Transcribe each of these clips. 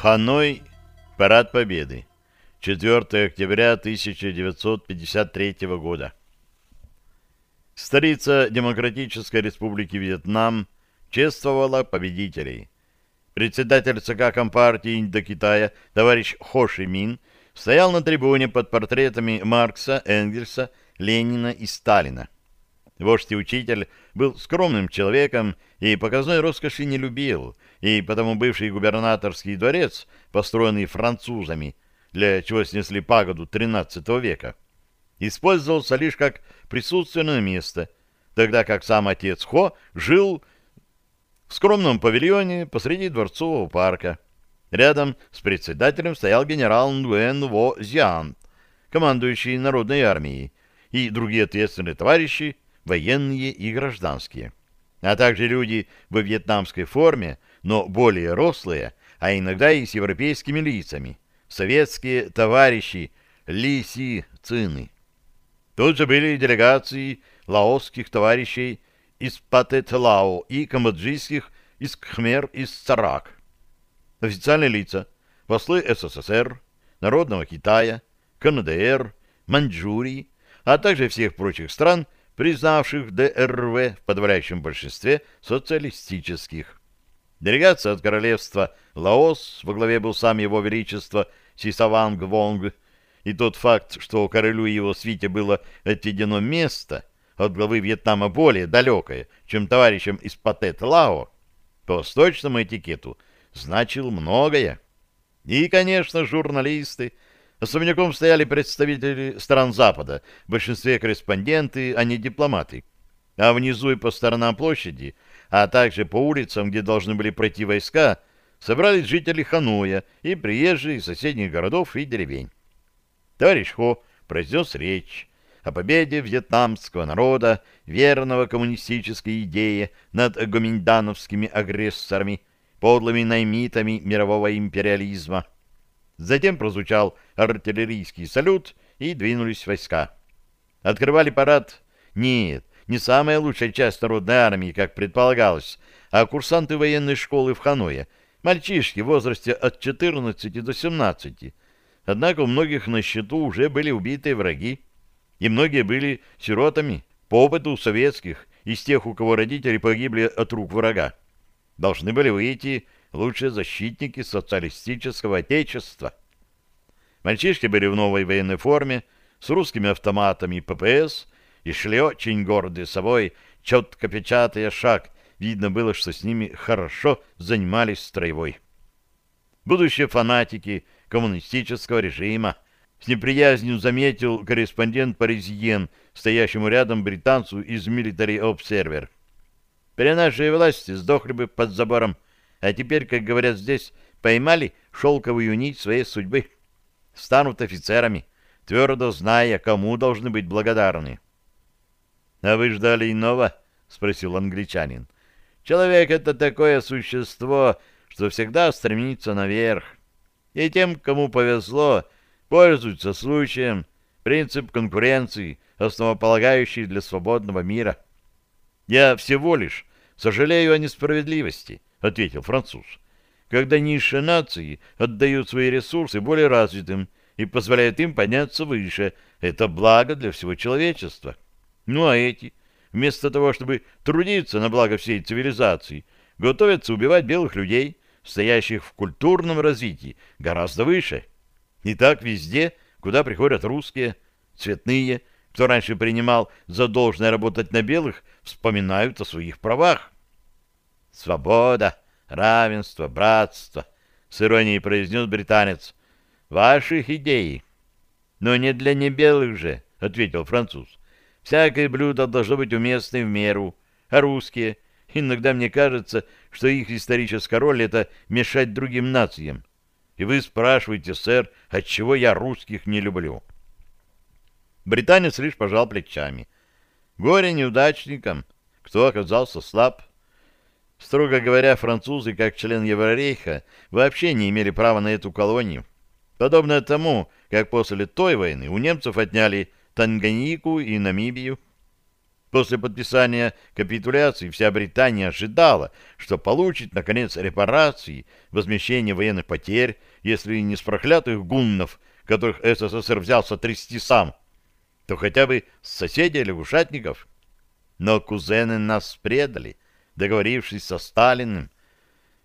Ханой. Парад Победы. 4 октября 1953 года. Столица Демократической Республики Вьетнам чествовала победителей. Председатель ЦК Компартии Индокитая товарищ Хо Ши Мин стоял на трибуне под портретами Маркса, Энгельса, Ленина и Сталина. Вождь и учитель был скромным человеком и показной роскоши не любил, и потому бывший губернаторский дворец, построенный французами, для чего снесли пагоду XIII века, использовался лишь как присутственное место, тогда как сам отец Хо жил в скромном павильоне посреди дворцового парка. Рядом с председателем стоял генерал Нуэн Во Зиан, командующий Народной армией, и другие ответственные товарищи, военные и гражданские, а также люди во вьетнамской форме, но более рослые, а иногда и с европейскими лицами, советские товарищи Ли Цины. Тут же были делегации лаосских товарищей из Патет-Лао и камбоджийских из Кхмер из Царак. Официальные лица – послы СССР, Народного Китая, КНДР, Маньчжурии, а также всех прочих стран – признавших ДРВ в подавляющем большинстве социалистических. Делегация от королевства Лаос, во главе был сам его величество Сисаванг Вонг, и тот факт, что королю и его свите было отведено место от главы Вьетнама более далекое, чем товарищам из Патет-Лао, по восточному этикету значил многое. И, конечно, журналисты, Особняком стояли представители стран Запада, в большинстве корреспонденты, а не дипломаты. А внизу и по сторонам площади, а также по улицам, где должны были пройти войска, собрались жители Ханоя и приезжие из соседних городов и деревень. Товарищ Хо произнес речь о победе вьетнамского народа, верного коммунистической идее над гоминдановскими агрессорами, подлыми наймитами мирового империализма. Затем прозвучал артиллерийский салют, и двинулись войска. Открывали парад? Нет, не самая лучшая часть народной армии, как предполагалось, а курсанты военной школы в Ханое, мальчишки в возрасте от 14 до 17. Однако у многих на счету уже были убитые враги, и многие были сиротами по опыту советских, из тех, у кого родители погибли от рук врага. Должны были выйти лучшие защитники социалистического отечества. Мальчишки были в новой военной форме, с русскими автоматами ППС, и шли очень гордые собой, четко печатая шаг. Видно было, что с ними хорошо занимались строевой. Будущие фанатики коммунистического режима с неприязнью заметил корреспондент Паризиен, стоящему рядом британцу из Military Observer. При нашей власти сдохли бы под забором, а теперь, как говорят здесь, поймали шелковую нить своей судьбы станут офицерами, твердо зная, кому должны быть благодарны. — А вы ждали иного? — спросил англичанин. — Человек — это такое существо, что всегда стремится наверх. И тем, кому повезло, пользуются случаем, принцип конкуренции, основополагающий для свободного мира. — Я всего лишь сожалею о несправедливости, — ответил француз когда низшие нации отдают свои ресурсы более развитым и позволяют им подняться выше. Это благо для всего человечества. Ну а эти, вместо того, чтобы трудиться на благо всей цивилизации, готовятся убивать белых людей, стоящих в культурном развитии гораздо выше. И так везде, куда приходят русские, цветные, кто раньше принимал за должное работать на белых, вспоминают о своих правах. Свобода! равенство, братство, — с иронией произнес британец. — Ваших идей. — Но не для небелых же, — ответил француз. — Всякое блюдо должно быть уместным в меру, а русские... Иногда мне кажется, что их историческая роль — это мешать другим нациям. И вы спрашиваете, сэр, отчего я русских не люблю? Британец лишь пожал плечами. Горе неудачникам, кто оказался слаб. Строго говоря, французы, как член Еврорейха, вообще не имели права на эту колонию. Подобно тому, как после той войны у немцев отняли Танганьику и Намибию. После подписания капитуляции вся Британия ожидала, что получит, наконец, репарации, возмещение военных потерь, если не с проклятых гуннов, которых СССР взялся трясти сам, то хотя бы с соседей лягушатников. Но кузены нас предали, договорившись со Сталиным.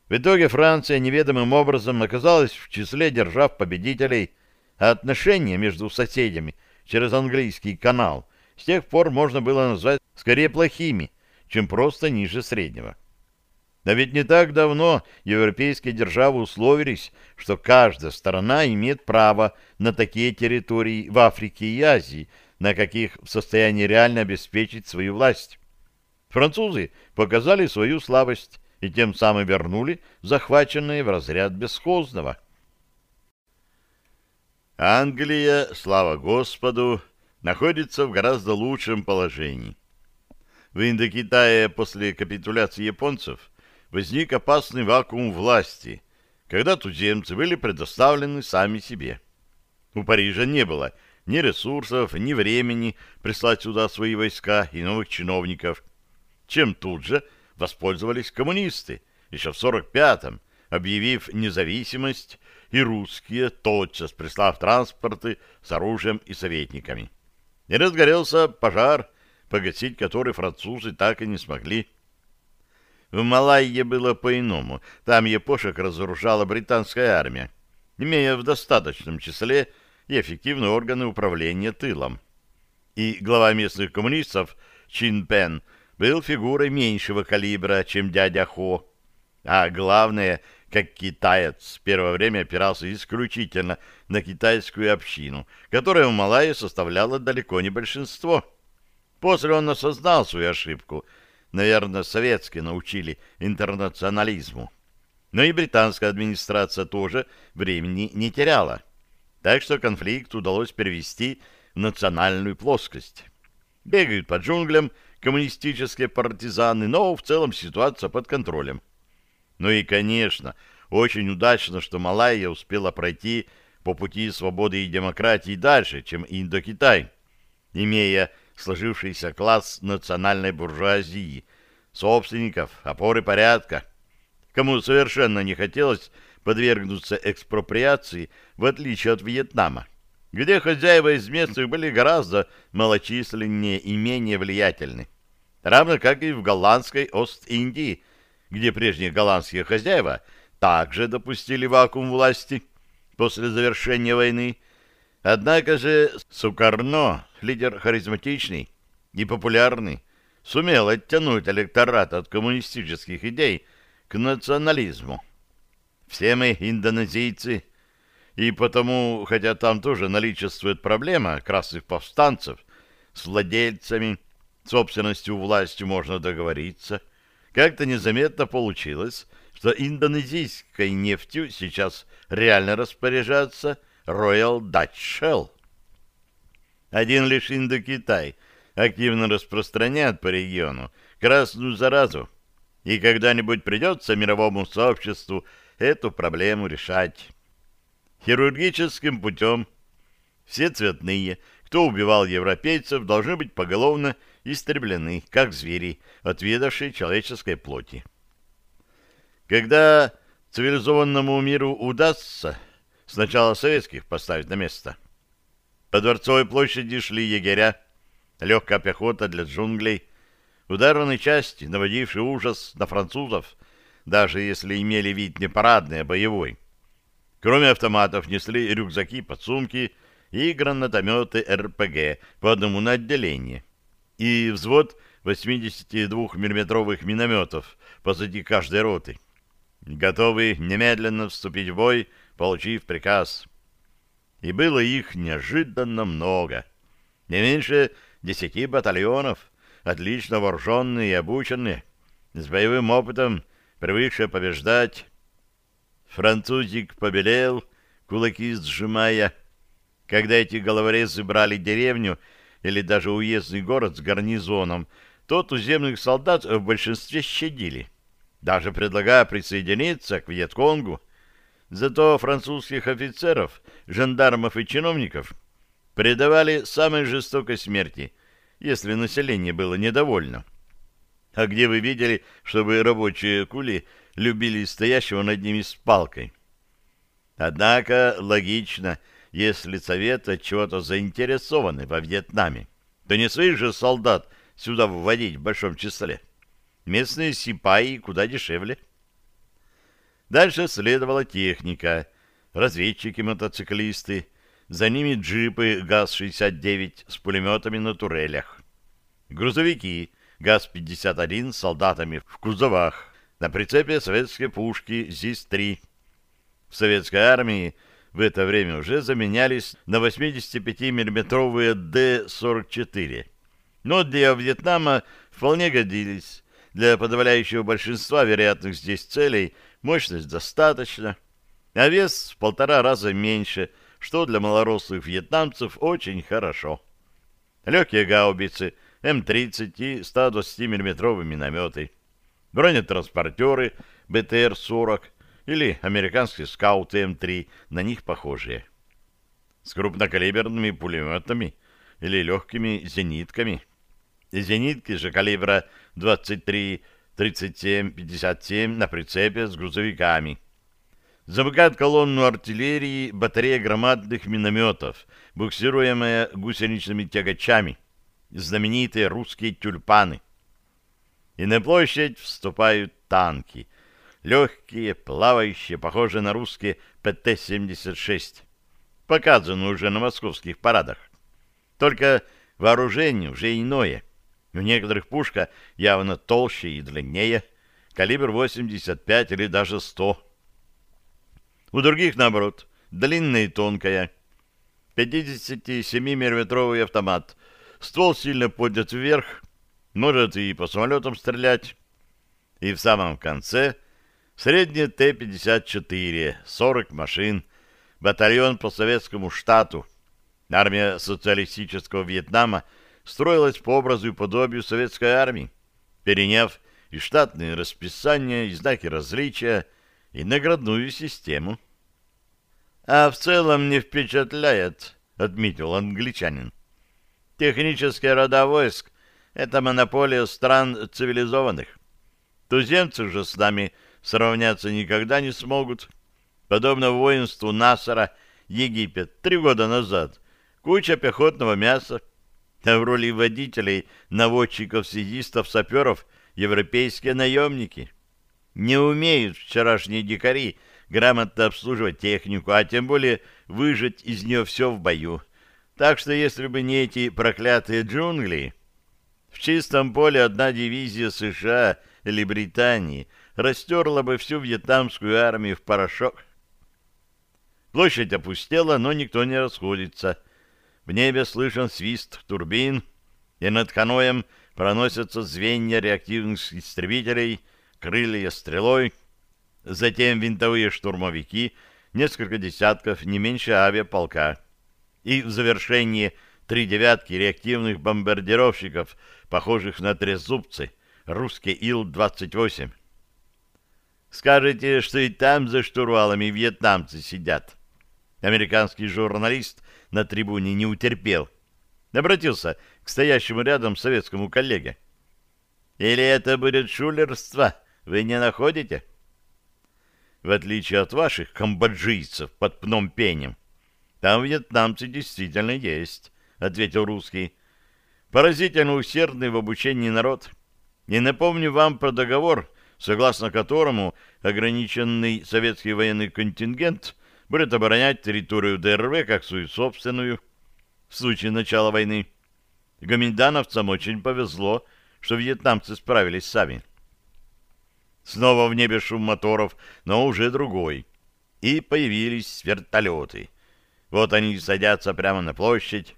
В итоге Франция неведомым образом оказалась в числе держав-победителей, а отношения между соседями через английский канал – с тех пор можно было назвать скорее плохими, чем просто ниже среднего. Но ведь не так давно европейские державы условились, что каждая сторона имеет право на такие территории в Африке и Азии, на каких в состоянии реально обеспечить свою власть. Французы показали свою слабость и тем самым вернули захваченные в разряд бесхозного. Англия, слава Господу, находится в гораздо лучшем положении. В Индокитае после капитуляции японцев возник опасный вакуум власти, когда туземцы были предоставлены сами себе. У Парижа не было ни ресурсов, ни времени прислать сюда свои войска и новых чиновников, чем тут же воспользовались коммунисты еще в 45-м, объявив независимость, и русские, тотчас прислав транспорты с оружием и советниками и разгорелся пожар, погасить который французы так и не смогли. В Малайе было по-иному. Там япошек разоружала британская армия, имея в достаточном числе и эффективные органы управления тылом. И глава местных коммунистов Чин Пен был фигурой меньшего калибра, чем дядя Хо. А главное, как китаец, в первое время опирался исключительно на китайскую общину, которая в Малайи составляла далеко не большинство. После он осознал свою ошибку. Наверное, советские научили интернационализму. Но и британская администрация тоже времени не теряла. Так что конфликт удалось перевести в национальную плоскость. Бегают по джунглям коммунистические партизаны, но в целом ситуация под контролем. Ну и, конечно, очень удачно, что Малайя успела пройти по пути свободы и демократии дальше, чем Индокитай, имея сложившийся класс национальной буржуазии, собственников, опоры порядка, кому совершенно не хотелось подвергнуться экспроприации, в отличие от Вьетнама, где хозяева из местных были гораздо малочисленнее и менее влиятельны, равно как и в голландской Ост-Индии, где прежние голландские хозяева также допустили вакуум власти после завершения войны. Однако же Сукарно, лидер харизматичный и популярный, сумел оттянуть электорат от коммунистических идей к национализму. Все мы индонезийцы, и потому, хотя там тоже наличествует проблема красных повстанцев, с владельцами, собственностью властью можно договориться – как-то незаметно получилось, что индонезийской нефтью сейчас реально распоряжается Royal Dutch Shell. Один лишь Индокитай активно распространяет по региону красную заразу, и когда-нибудь придется мировому сообществу эту проблему решать. Хирургическим путем все цветные, кто убивал европейцев, должны быть поголовно истреблены, как звери, отведавшие человеческой плоти. Когда цивилизованному миру удастся сначала советских поставить на место, по Дворцовой площади шли егеря, легкая пехота для джунглей, ударные части, наводившие ужас на французов, даже если имели вид не парадный, а боевой. Кроме автоматов несли рюкзаки, подсумки и гранатометы РПГ по одному на отделение и взвод 82 миллиметровых минометов позади каждой роты. Готовы немедленно вступить в бой, получив приказ. И было их неожиданно много. Не меньше десяти батальонов, отлично вооруженные и обученные, с боевым опытом, привыкшие побеждать. Французик побелел, кулаки сжимая. Когда эти головорезы брали деревню, или даже уездный город с гарнизоном, то туземных солдат в большинстве щадили, даже предлагая присоединиться к Вьетконгу. Зато французских офицеров, жандармов и чиновников предавали самой жестокой смерти, если население было недовольно. А где вы видели, чтобы рабочие кули любили стоящего над ними с палкой? Однако логично, если Совет от чего-то заинтересованы во Вьетнаме, то не своих же солдат сюда вводить в большом числе. Местные сипаи куда дешевле. Дальше следовала техника, разведчики-мотоциклисты, за ними джипы ГАЗ-69 с пулеметами на турелях. Грузовики ГАЗ-51 с солдатами в кузовах, на прицепе советские пушки ЗИС-3. В советской армии в это время уже заменялись на 85 миллиметровые Д-44. Но для Вьетнама вполне годились. Для подавляющего большинства вероятных здесь целей мощность достаточно, а вес в полтора раза меньше, что для малорослых вьетнамцев очень хорошо. Легкие гаубицы М-30 и 120 миллиметровые минометы, бронетранспортеры БТР-40 или американские скауты М3, на них похожие. С крупнокалиберными пулеметами или легкими зенитками. Зенитки же калибра 23, 37, 57 на прицепе с грузовиками. Замыкает колонну артиллерии батарея громадных минометов, буксируемая гусеничными тягачами, знаменитые русские тюльпаны. И на площадь вступают танки, легкие, плавающие, похожие на русские ПТ-76, показанные уже на московских парадах. Только вооружение уже иное. У некоторых пушка явно толще и длиннее, калибр 85 или даже 100. У других, наоборот, длинная и тонкая. 57-миллиметровый автомат. Ствол сильно поднят вверх, может и по самолетам стрелять. И в самом конце Средняя Т-54, 40 машин, батальон по советскому штату. Армия социалистического Вьетнама строилась по образу и подобию советской армии, переняв и штатные расписания, и знаки различия, и наградную систему. «А в целом не впечатляет», — отметил англичанин. «Технические рода войск — это монополия стран цивилизованных. Туземцы же с нами — сравняться никогда не смогут. Подобно воинству Насара Египет три года назад. Куча пехотного мяса. А в роли водителей, наводчиков, связистов, саперов европейские наемники. Не умеют вчерашние дикари грамотно обслуживать технику, а тем более выжать из нее все в бою. Так что если бы не эти проклятые джунгли, в чистом поле одна дивизия США или Британии – растерла бы всю вьетнамскую армию в порошок. Площадь опустела, но никто не расходится. В небе слышен свист турбин, и над Ханоем проносятся звенья реактивных истребителей, крылья стрелой, затем винтовые штурмовики, несколько десятков, не меньше авиаполка. И в завершении три девятки реактивных бомбардировщиков, похожих на трезубцы, русские Ил-28. Скажете, что и там за штурвалами вьетнамцы сидят. Американский журналист на трибуне не утерпел. Обратился к стоящему рядом советскому коллеге. Или это будет шулерство, вы не находите? В отличие от ваших камбоджийцев под Пном-Пенем, там вьетнамцы действительно есть, ответил русский. Поразительно усердный в обучении народ. И напомню вам про договор согласно которому ограниченный советский военный контингент будет оборонять территорию ДРВ как свою собственную в случае начала войны. Гоминдановцам очень повезло, что вьетнамцы справились сами. Снова в небе шум моторов, но уже другой. И появились вертолеты. Вот они садятся прямо на площадь,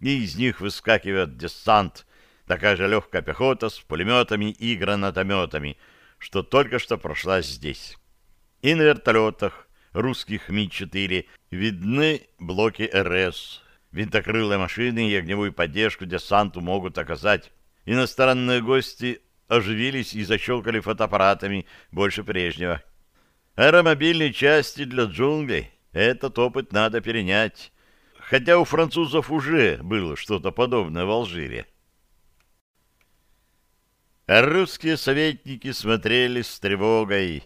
и из них выскакивает десант, такая же легкая пехота с пулеметами и гранатометами — что только что прошла здесь. И на вертолетах русских Ми-4 видны блоки РС. Винтокрылые машины и огневую поддержку десанту могут оказать. Иностранные гости оживились и защелкали фотоаппаратами больше прежнего. Аэромобильные части для джунглей. Этот опыт надо перенять. Хотя у французов уже было что-то подобное в Алжире. А русские советники смотрели с тревогой.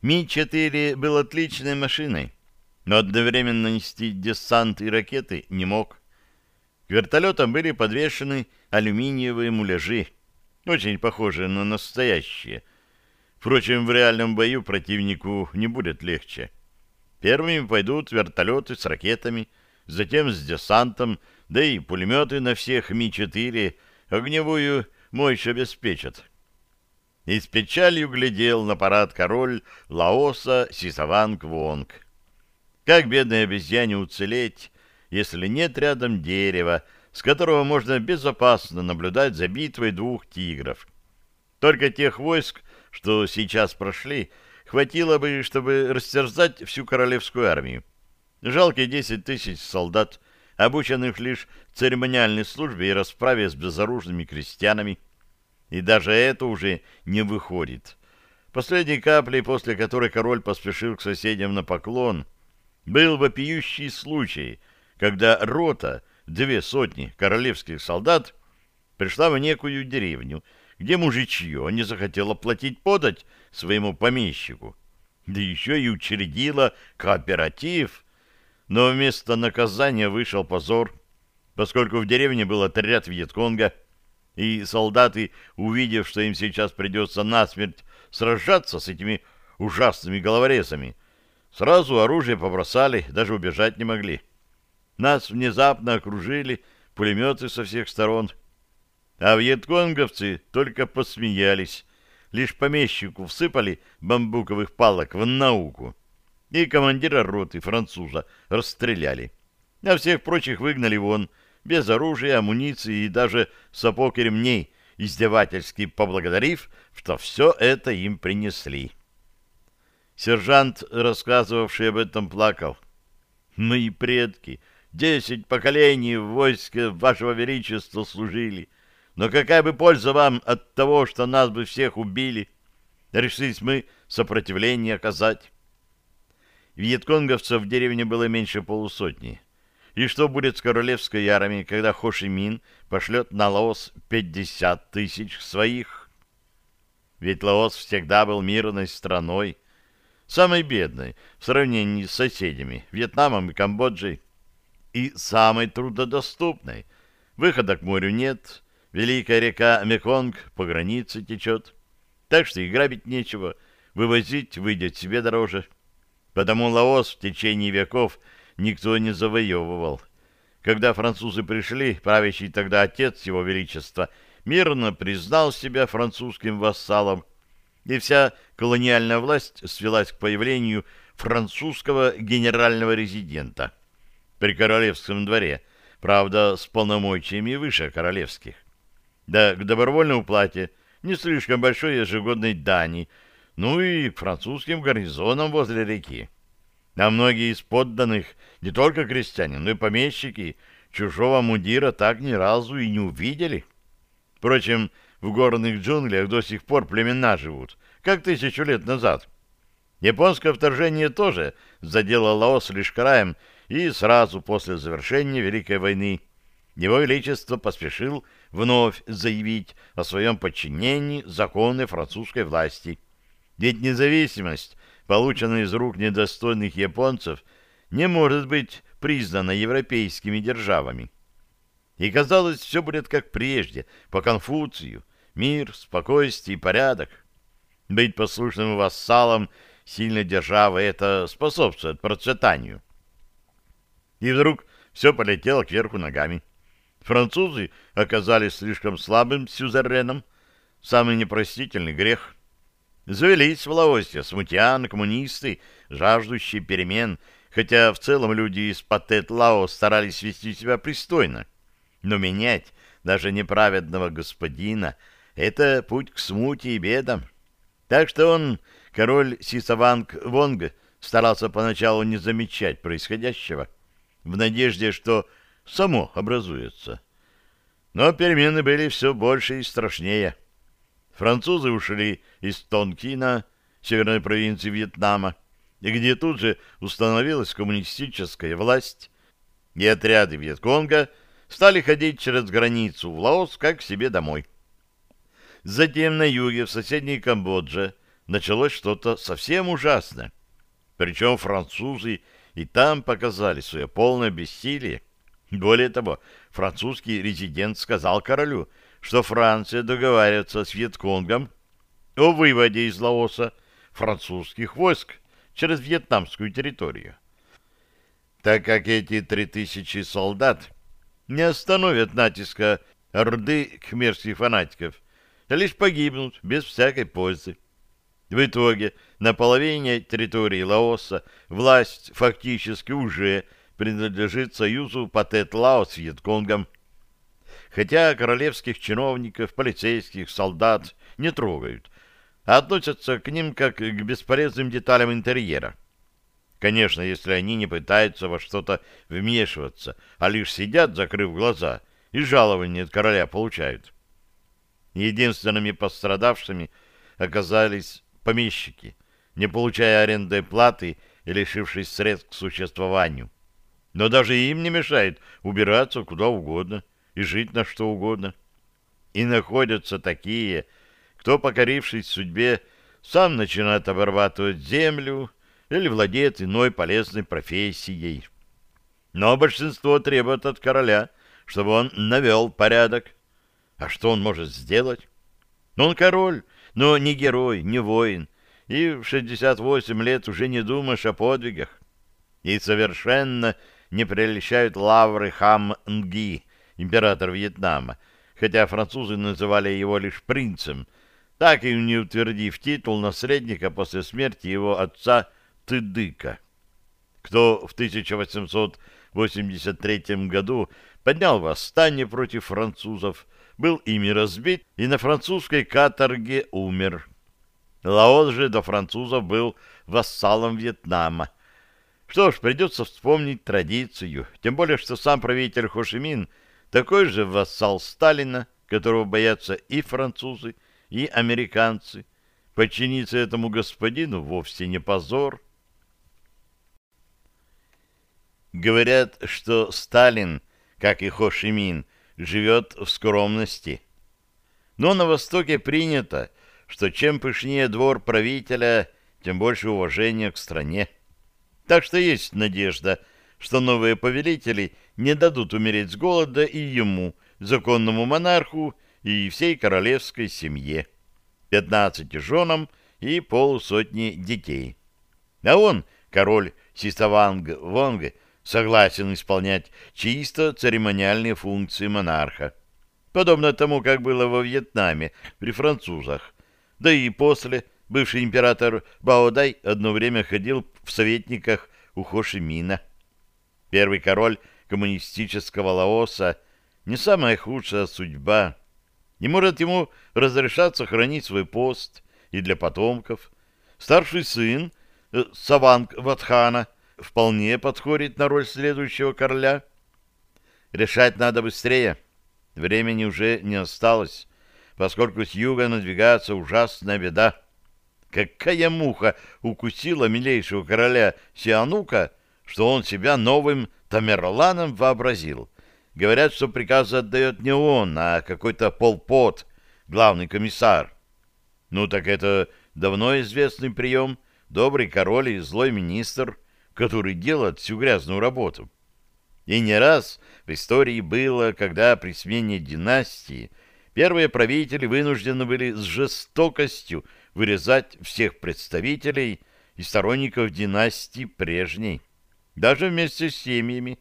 Ми-4 был отличной машиной, но одновременно нести десант и ракеты не мог. К вертолетам были подвешены алюминиевые муляжи, очень похожие на настоящие. Впрочем, в реальном бою противнику не будет легче. Первыми пойдут вертолеты с ракетами, затем с десантом, да и пулеметы на всех Ми-4 огневую мощь обеспечат. И с печалью глядел на парад король Лаоса Сисаванг Вонг. Как бедной обезьяне уцелеть, если нет рядом дерева, с которого можно безопасно наблюдать за битвой двух тигров? Только тех войск, что сейчас прошли, хватило бы, чтобы растерзать всю королевскую армию. Жалкие десять тысяч солдат, обученных лишь церемониальной службе и расправе с безоружными крестьянами. И даже это уже не выходит. Последней каплей, после которой король поспешил к соседям на поклон, был вопиющий случай, когда рота, две сотни королевских солдат, пришла в некую деревню, где мужичье не захотело платить подать своему помещику, да еще и учредила кооператив. Но вместо наказания вышел позор, поскольку в деревне был отряд Вьетконга, и солдаты, увидев, что им сейчас придется насмерть сражаться с этими ужасными головорезами, сразу оружие побросали, даже убежать не могли. Нас внезапно окружили пулеметы со всех сторон, а вьетконговцы только посмеялись. Лишь помещику всыпали бамбуковых палок в науку. И командира роты француза расстреляли. А всех прочих выгнали вон, без оружия, амуниции и даже сапог и ремней, издевательски поблагодарив, что все это им принесли. Сержант, рассказывавший об этом, плакал. «Мои предки, десять поколений в войске вашего величества служили». Но какая бы польза вам от того, что нас бы всех убили? Решились мы сопротивление оказать. Вьетконговцев в деревне было меньше полусотни. И что будет с королевской армией, когда Хошимин пошлет на Лаос 50 тысяч своих? Ведь Лаос всегда был мирной страной, самой бедной в сравнении с соседями, Вьетнамом и Камбоджей, и самой трудодоступной. Выхода к морю нет, Великая река Меконг по границе течет, так что и грабить нечего, вывозить выйдет себе дороже. Потому Лаос в течение веков никто не завоевывал. Когда французы пришли, правящий тогда отец его величества мирно признал себя французским вассалом, и вся колониальная власть свелась к появлению французского генерального резидента при королевском дворе, правда, с полномочиями выше королевских да к добровольной уплате не слишком большой ежегодной дани, ну и французским гарнизонам возле реки. А многие из подданных, не только крестьяне, но и помещики, чужого мундира так ни разу и не увидели. Впрочем, в горных джунглях до сих пор племена живут, как тысячу лет назад. Японское вторжение тоже задело Лаос лишь краем, и сразу после завершения Великой войны его Величество поспешил вновь заявить о своем подчинении законной французской власти. Ведь независимость, полученная из рук недостойных японцев, не может быть признана европейскими державами. И казалось, все будет как прежде, по Конфуцию, мир, спокойствие и порядок. Быть послушным вассалом сильной державы — это способствует процветанию. И вдруг все полетело кверху ногами. Французы оказались слишком слабым сюзереном, самый непростительный грех. Завелись в Лаосе смутьян, коммунисты, жаждущие перемен, хотя в целом люди из Патет-Лао старались вести себя пристойно. Но менять даже неправедного господина — это путь к смуте и бедам. Так что он, король Сисаванг Вонг, старался поначалу не замечать происходящего, в надежде, что само образуется. Но перемены были все больше и страшнее. Французы ушли из Тонкина, северной провинции Вьетнама, и где тут же установилась коммунистическая власть, и отряды Вьетконга стали ходить через границу в Лаос как к себе домой. Затем на юге, в соседней Камбодже, началось что-то совсем ужасное. Причем французы и там показали свое полное бессилие. Более того, французский резидент сказал королю, что Франция договаривается с Вьетконгом о выводе из Лаоса французских войск через вьетнамскую территорию. Так как эти три тысячи солдат не остановят натиска орды кхмерских фанатиков, а лишь погибнут без всякой пользы. В итоге на половине территории Лаоса власть фактически уже принадлежит союзу Патет-Лао с Вьетконгом, хотя королевских чиновников, полицейских, солдат не трогают, а относятся к ним как к бесполезным деталям интерьера. Конечно, если они не пытаются во что-то вмешиваться, а лишь сидят, закрыв глаза, и жалования от короля получают. Единственными пострадавшими оказались помещики, не получая арендной платы и лишившись средств к существованию. Но даже им не мешает убираться куда угодно и жить на что угодно. И находятся такие, кто, покорившись судьбе, сам начинает обрабатывать землю или владеет иной полезной профессией. Но большинство требует от короля, чтобы он навел порядок. А что он может сделать? Он король, но не герой, не воин, и в 68 лет уже не думаешь о подвигах. И совершенно не прельщают лавры Хам-Нги, император Вьетнама, хотя французы называли его лишь принцем, так и не утвердив титул наследника после смерти его отца Тыдыка. Кто в 1883 году поднял восстание против французов, был ими разбит и на французской каторге умер. Лаос же до французов был вассалом Вьетнама. Что ж, придется вспомнить традицию, тем более, что сам правитель Хошимин такой же вассал Сталина, которого боятся и французы, и американцы. Подчиниться этому господину вовсе не позор. Говорят, что Сталин, как и Хошимин, живет в скромности. Но на Востоке принято, что чем пышнее двор правителя, тем больше уважения к стране. Так что есть надежда, что новые повелители не дадут умереть с голода и ему, законному монарху и всей королевской семье, пятнадцати женам и полусотни детей. А он, король Систаванг Вонг, согласен исполнять чисто церемониальные функции монарха, подобно тому, как было во Вьетнаме при французах, да и после бывший император Баодай одно время ходил в советниках у Хо Ши Мина. Первый король коммунистического Лаоса не самая худшая судьба. Не может ему разрешаться хранить свой пост и для потомков. Старший сын э, Саванг Ватхана вполне подходит на роль следующего короля. Решать надо быстрее. Времени уже не осталось поскольку с юга надвигается ужасная беда. Какая муха укусила милейшего короля Сианука, что он себя новым Тамерланом вообразил. Говорят, что приказы отдает не он, а какой-то полпот, главный комиссар. Ну так это давно известный прием. Добрый король и злой министр, который делает всю грязную работу. И не раз в истории было, когда при смене династии первые правители вынуждены были с жестокостью вырезать всех представителей и сторонников династии прежней, даже вместе с семьями.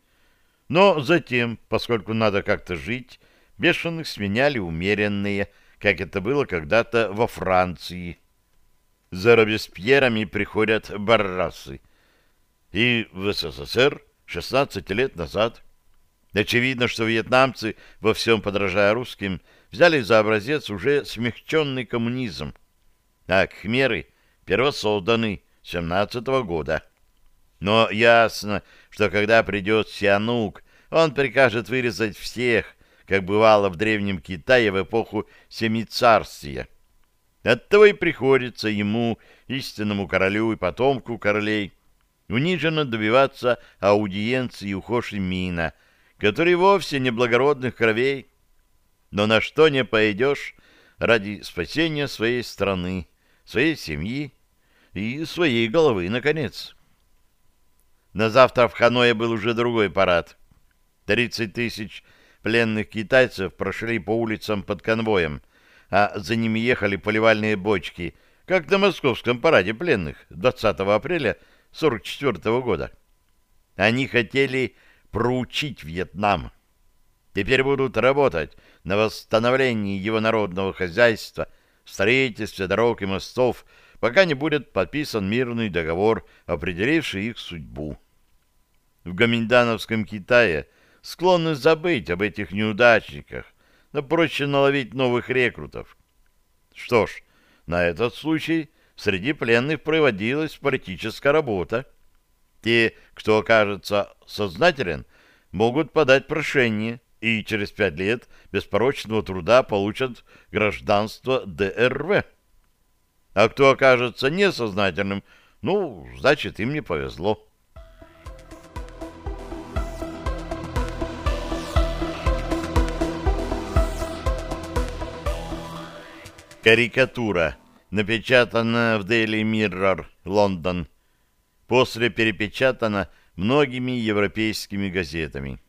Но затем, поскольку надо как-то жить, бешеных сменяли умеренные, как это было когда-то во Франции. За Робеспьерами приходят баррасы. И в СССР 16 лет назад. Очевидно, что вьетнамцы, во всем подражая русским, взяли за образец уже смягченный коммунизм, а кхмеры первосозданный 17 -го года. Но ясно, что когда придет Сианук, он прикажет вырезать всех, как бывало в Древнем Китае в эпоху Семицарствия. Оттого и приходится ему, истинному королю и потомку королей, униженно добиваться аудиенции у Хоши Мина, который вовсе не благородных кровей, но на что не пойдешь, ради спасения своей страны, своей семьи и своей головы, наконец. На завтра в Ханое был уже другой парад. 30 тысяч пленных китайцев прошли по улицам под конвоем, а за ними ехали поливальные бочки, как на московском параде пленных 20 апреля 1944 года. Они хотели проучить Вьетнам. Теперь будут работать на восстановлении его народного хозяйства, строительстве дорог и мостов, пока не будет подписан мирный договор, определивший их судьбу. В Гоминдановском Китае склонны забыть об этих неудачниках, но проще наловить новых рекрутов. Что ж, на этот случай среди пленных проводилась политическая работа. Те, кто окажется сознателен, могут подать прошение и через пять лет беспорочного труда получат гражданство ДРВ. А кто окажется несознательным, ну, значит, им не повезло. Карикатура, напечатана в Daily Mirror, Лондон. После перепечатана многими европейскими газетами.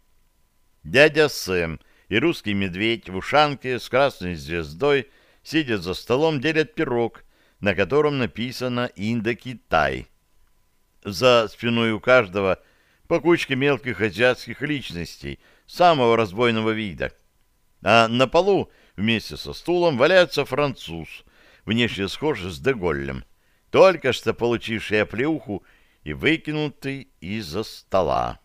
Дядя Сэм и русский медведь в ушанке с красной звездой, сидя за столом, делят пирог, на котором написано «Индокитай». За спиной у каждого по кучке мелких азиатских личностей самого разбойного вида. А на полу вместе со стулом валяется француз, внешне схожий с Деголлем, только что получивший оплеуху и выкинутый из-за стола.